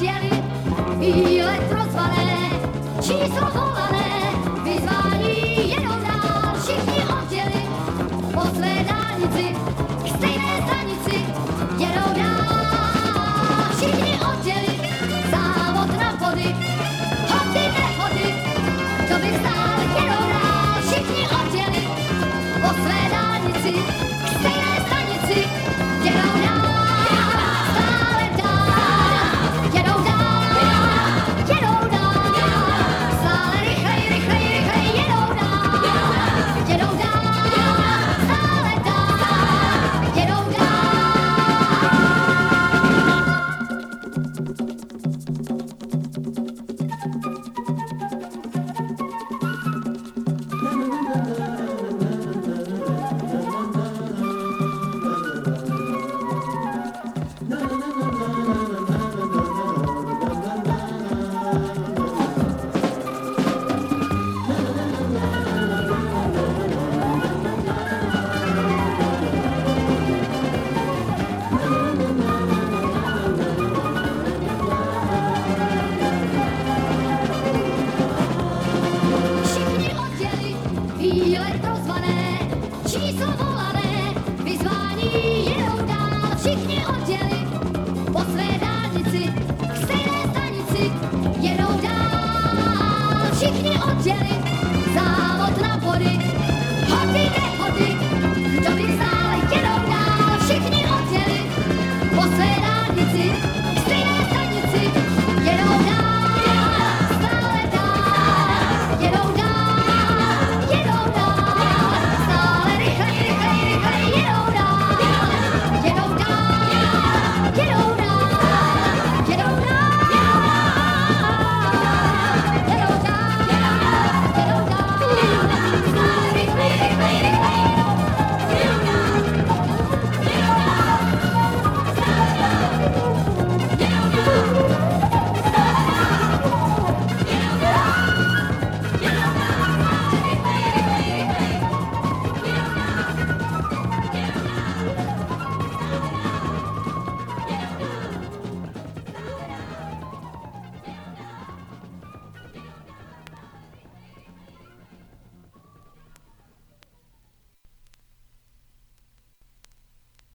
Číslo volé, like those one